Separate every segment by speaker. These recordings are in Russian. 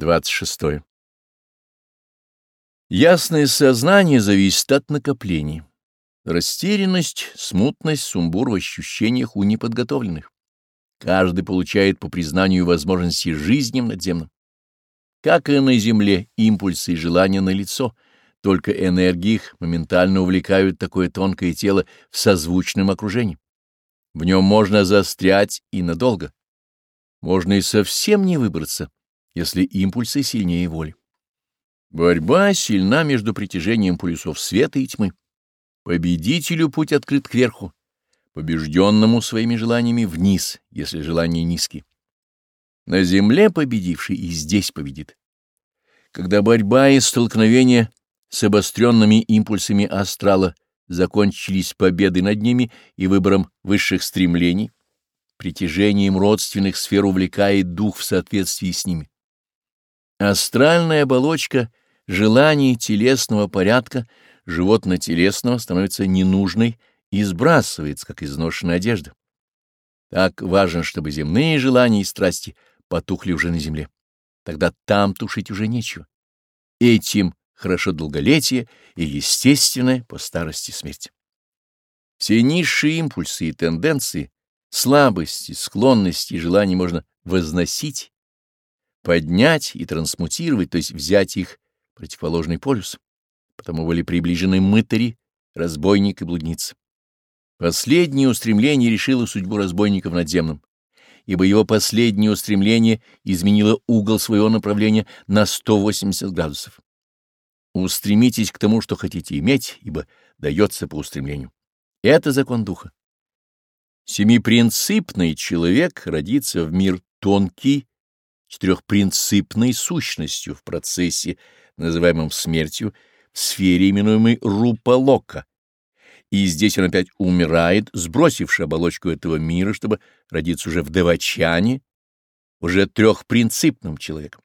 Speaker 1: 26. Ясное сознание зависит от накоплений. Растерянность, смутность, сумбур в ощущениях у неподготовленных. Каждый получает по признанию возможности жизни надземным. Как и на земле, импульсы и желания на лицо, только энергии их моментально увлекают такое тонкое тело в созвучном окружении. В нем можно застрять и надолго. Можно и совсем не выбраться если импульсы сильнее воли. Борьба сильна между притяжением полюсов света и тьмы. Победителю путь открыт кверху, побежденному своими желаниями вниз, если желания низки. На земле победивший и здесь победит. Когда борьба и столкновение с обостренными импульсами астрала закончились победой над ними и выбором высших стремлений, притяжением родственных сфер увлекает дух в соответствии с ними. Астральная оболочка желаний телесного порядка животно-телесного становится ненужной и сбрасывается, как изношенная одежда. Так важно, чтобы земные желания и страсти потухли уже на земле. Тогда там тушить уже нечего. Этим хорошо долголетие и естественное по старости смерть. Все низшие импульсы и тенденции, слабости, склонности и желания можно возносить поднять и трансмутировать, то есть взять их противоположный полюс. Потому были приближены мытари, разбойник и блудница. Последнее устремление решило судьбу разбойников надземным, ибо его последнее устремление изменило угол своего направления на 180 градусов. Устремитесь к тому, что хотите иметь, ибо дается по устремлению. Это закон духа. Семипринципный человек родится в мир тонкий, четырехпринципной сущностью в процессе, называемом смертью, в сфере, именуемой Рупа Лока. И здесь он опять умирает, сбросивший оболочку этого мира, чтобы родиться уже в Девачане, уже трехпринципным человеком.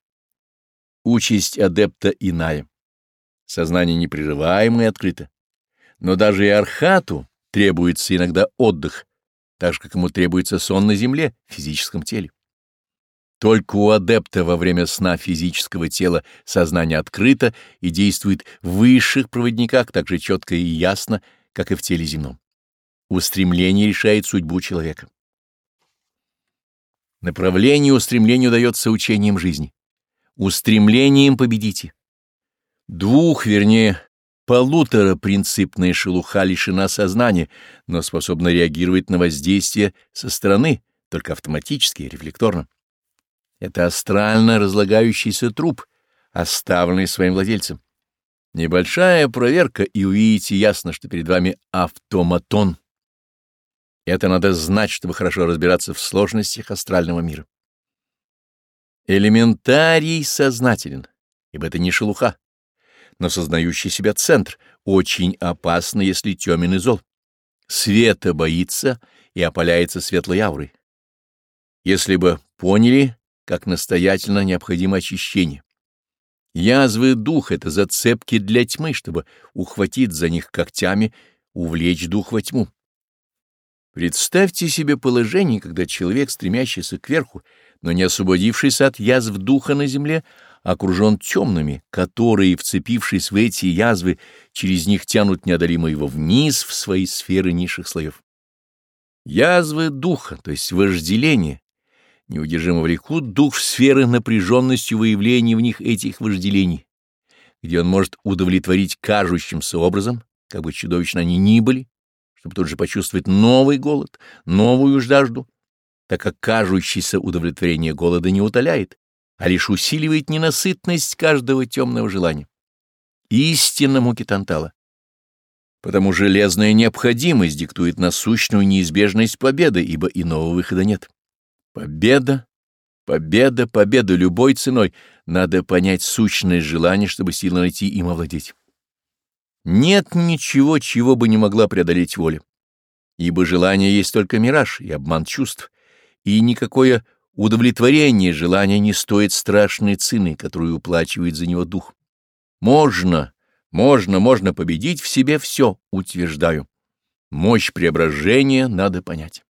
Speaker 1: Участь адепта иная. Сознание непрерываемое и открыто. Но даже и архату требуется иногда отдых, так же, как ему требуется сон на земле, в физическом теле. Только у адепта во время сна физического тела сознание открыто и действует в высших проводниках так же четко и ясно, как и в теле земном. Устремление решает судьбу человека. Направление устремлению дается учением жизни. Устремлением победите. Двух, вернее, полутора принципная шелуха лишена сознания, но способна реагировать на воздействие со стороны, только автоматически и рефлекторно. Это астрально разлагающийся труп, оставленный своим владельцем. Небольшая проверка, и увидите ясно, что перед вами автоматон. Это надо знать, чтобы хорошо разбираться в сложностях астрального мира. Элементарий сознателен, ибо это не шелуха, но сознающий себя центр. Очень опасно, если темен и зол. Света боится и опаляется светлой аурой. Если бы поняли, как настоятельно необходимо очищение. Язвы духа — это зацепки для тьмы, чтобы ухватить за них когтями, увлечь дух во тьму. Представьте себе положение, когда человек, стремящийся кверху, но не освободившийся от язв духа на земле, окружен темными, которые, вцепившись в эти язвы, через них тянут неодолимо его вниз в свои сферы низших слоев. Язвы духа, то есть вожделение, неудержимо влекут дух в сферы напряженности выявления в них этих вожделений, где он может удовлетворить кажущимся образом, как бы чудовищно они ни были, чтобы тут же почувствовать новый голод, новую жажду, так как кажущееся удовлетворение голода не утоляет, а лишь усиливает ненасытность каждого темного желания. Истинно муки Тантала. Потому железная необходимость диктует насущную неизбежность победы, ибо иного выхода нет. Победа, победа, победа любой ценой. Надо понять сущное желание, чтобы сильно найти им овладеть. Нет ничего, чего бы не могла преодолеть воля. Ибо желание есть только мираж и обман чувств, и никакое удовлетворение желания не стоит страшной цены, которую уплачивает за него дух. Можно, можно, можно победить в себе все, утверждаю. Мощь преображения надо понять.